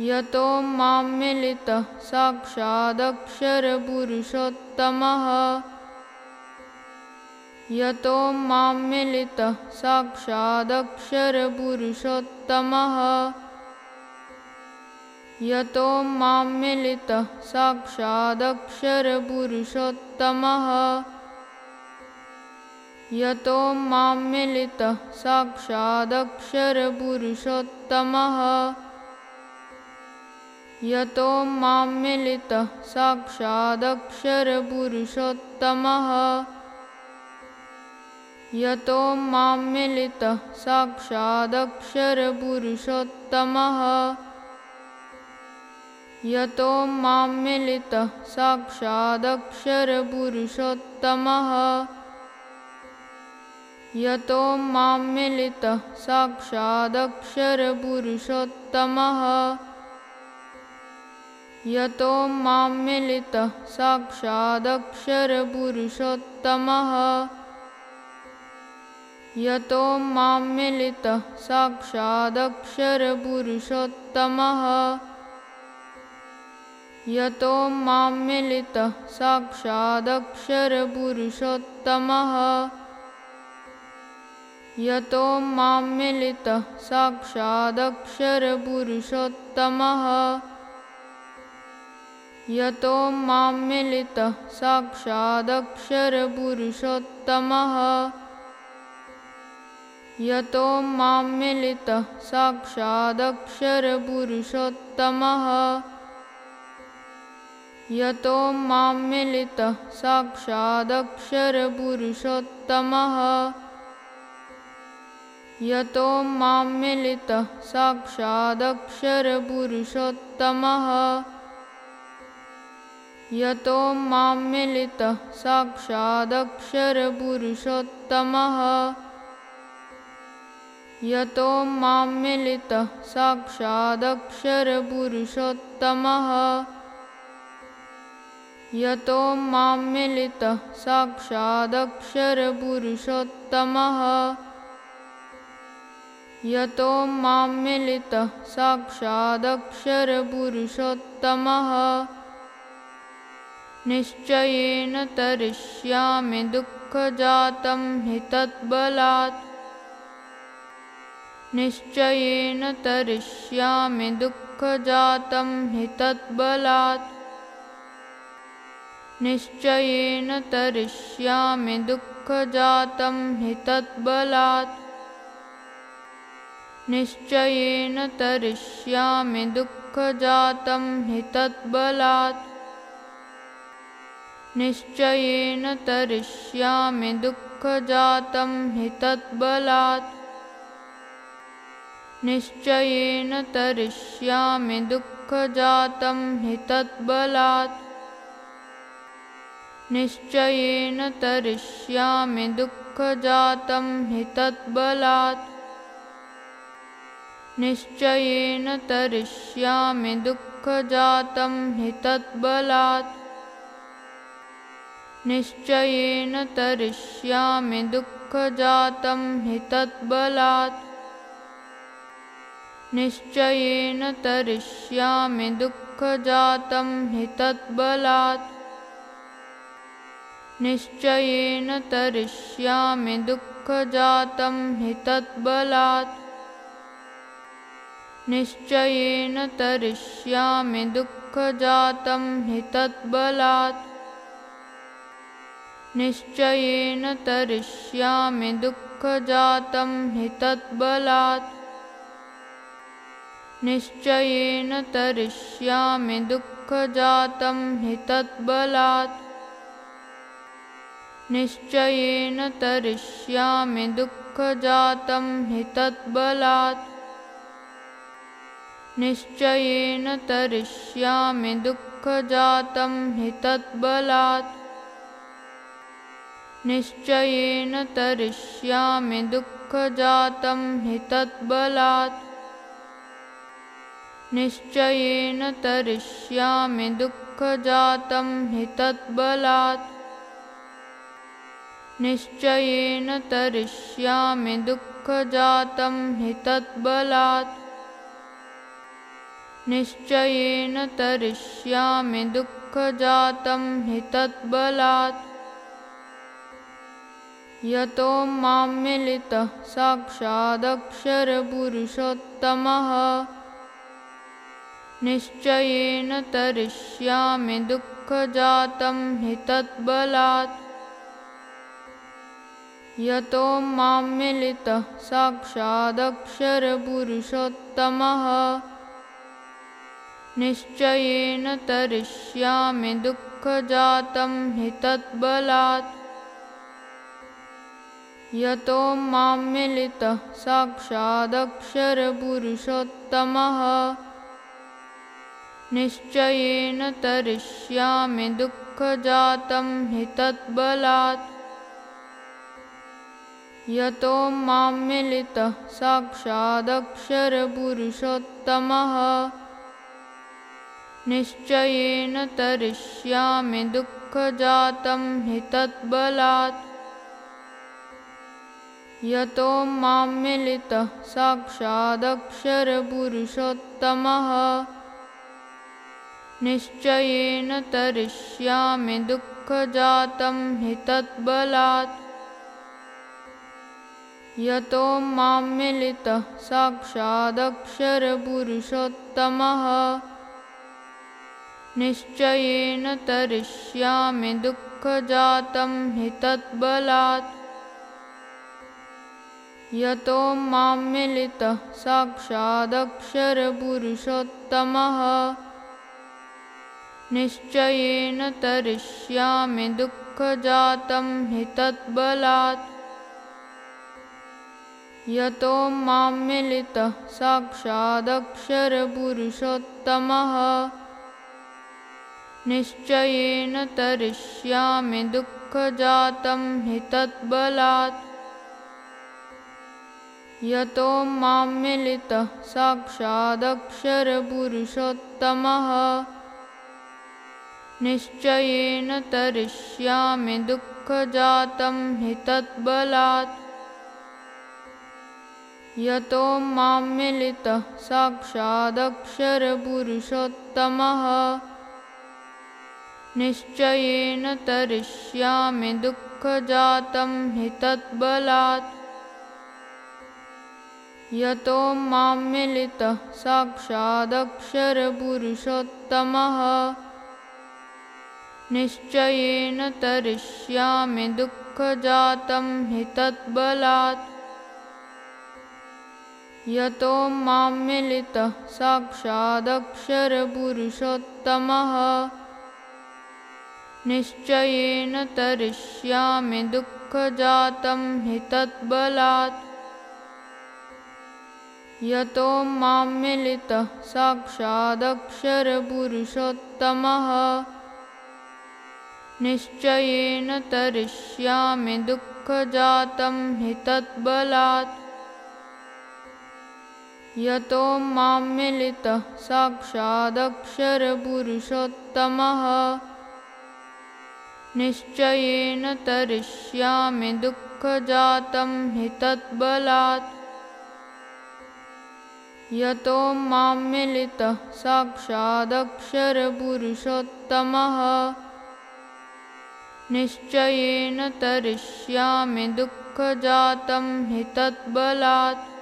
यतो मां मिलितः साक्षादक्षरपुरुषोत्तमः। यतो मां मिलितः साक्षादक्षरपुरुषोत्तमः। यतो मां मिलितः साक्षादक्षरपुरुषोत्तमः। यतो मां मिलितः साक्षादक्षरपुरुषोत्तमः यतो मां मिलितः साक्षादक्षरपुरुषोत्तमः। यतो मां मिलितः साक्षादक्षरपुरुषोत्तमः। यतो मां मिलितः साक्षादक्षरपुरुषोत्तमः। यतो मिलितः साक्षादक्षरपुरुषोत्तमः यतो मां मिलितः साक्षादक्षरपुरुषोत्तमः। यतो मां मिलितः साक्षादक्षरपुरुषोत्तमः। यतो मां मिलितः साक्षादक्षरपुरुषोत्तमः। यतो मिलितः साक्षादक्षरपुरुषोत्तमः यतो मां मिलितः साक्षादक्षरपुरुषोत्तमः। यतो मां मिलितः साक्षादक्षरपुरुषोत्तमः। यतो मां मिलितः साक्षादक्षरपुरुषोत्तमः। यतो मां मिलितः साक्षादक्षरपुरुषोत्तमः यतो मां मिलितः साक्षादक्षरपुरुषोत्तमः। यतो मां मिलितः साक्षादक्षरपुरुषोत्तमः। यतो मां मिलितः साक्षादक्षरपुरुषोत्तमः। यतो मिलितः साक्षादक्षरपुरुषोत्तमः निश्चयेन तरिष्यामि दुःखजातं हि तद्बलात् निश्चयेन तरिष्यामि दुःखजातं हि तद्बलात् निश्चयेन तरिष्यामि दुःखजातं हि तद्बलात् निश्चयेन तरिष्यामि दुःखजातं हि तद्बलात् निश्चयेन तरिष्यामि दुःखजातं हि तद्बलात् निश्चयेन तरिष्यामि दुःखजातं हि तद्बलात् निश्चयेन तरिष्यामि दुःखजातं हि तद्बलात् निश्चयेन तरिष्यामि दुःखजातं हि तद्बलात् निश्चयेन तरिष्यामि दुःखजातं हि तद्बलात् निश्चयेन तरिष्यामि दुःखजातं हि तद्बलात् निश्चयेन तरिष्यामि दुःखजातं हि तद्बलात् निश्चयेन तरिष्यामि दुःखजातं हि तद्बलात् निश्चयेन तरिष्यामि दुःखजातं हि तद्बलात् निश्चयेन तरिष्यामि दुःखजातं हि तद्बलात् निश्चयेन तरिष्यामि दुःखजातं हि तद्बलात् निश्चयेन तरिष्यामि दुःखजातं हि तद्बलात् निश्चयेन तरिष्यामि दुःखजातं हि तद्बलात् निश्चयेन तरिष्यामि दुःखजातं हि तद्बलात् निश्चयेन तरिष्यामि दुःखजातं हि तद्बलात् निश्चयेन तरिष्यामि दुःखजातं हि तत्बलात् यतो मां मिलितः साक्षादक्षरपुरुषोत्तमः। निश्चयेन तरिष्यामि दुःखजातं हि तत्बलात् यतो मां मिलितः साक्षादक्षरपुरुषोत्तमः। निश्चयेन तरिष्यामि दुःखजातं हि तत्बलात् यतो मां मिलितः साक्षादक्षरपुरुषोत्तमः। निश्चयेन तरिष्यामि दुःखजातं हि तत्बलात् यतो मां मिलितः साक्षादक्षरपुरुषोत्तमः। निश्चयेन तरिष्यामि दुःखजातं हि तत्बलात् यतो मां मिलितः साक्षादक्षरपुरुषोत्तमः। निश्चयेन तरिष्यामि दुःखजातं हि तत्बलात् यतो मां मिलितः साक्षादक्षरपुरुषोत्तमः। निश्चयेन तरिष्यामि दुःखजातं हि तत्बलात् यतो मां मिलितः साक्षादक्षरपुरुषोत्तमः। निश्चयेन तरिष्यामि दुःखजातं हि तत्बलात् यतो मां मिलितः साक्षादक्षरपुरुषोत्तमः। निश्चयेन तरिष्यामि दुःखजातं हि तत्बलात् यतो मां मिलितः साक्षादक्षरपुरुषोत्तमः। निश्चयेन तरिष्यामि दुःखजातं हि तत्बलात् यतो मां मिलितः साक्षादक्षरपुरुषोत्तमः। निश्चयेन तरिष्यामि दुःखजातं हि तत्बलात् यतो मां मिलितः साक्षादक्षरपुरुषोत्तमः। निश्चयेन तरिष्यामि दुःखजातं हि तत्बलात्। यतो मां मिलितः साक्षादक्षरपुरुषोत्तमः। निश्चयेन तरिष्यामि दुःखजातं हि तत्बलात् यतो मां मिलितः साक्षादक्षरपुरुषोत्तमः। निश्चयेन तरिष्यामि दुःखजातं हि तत्बलात् यतो मां मिलितः साक्षादक्षरपुरुषोत्तमः। निश्चयेन तरिष्यामि दुःखजातं हि तत्बलात् यतो मां मिलितः साक्षादक्षरपुरुषोत्तमः। निश्चयेन तरिष्यामि दुःखजातं हि तत्बलात्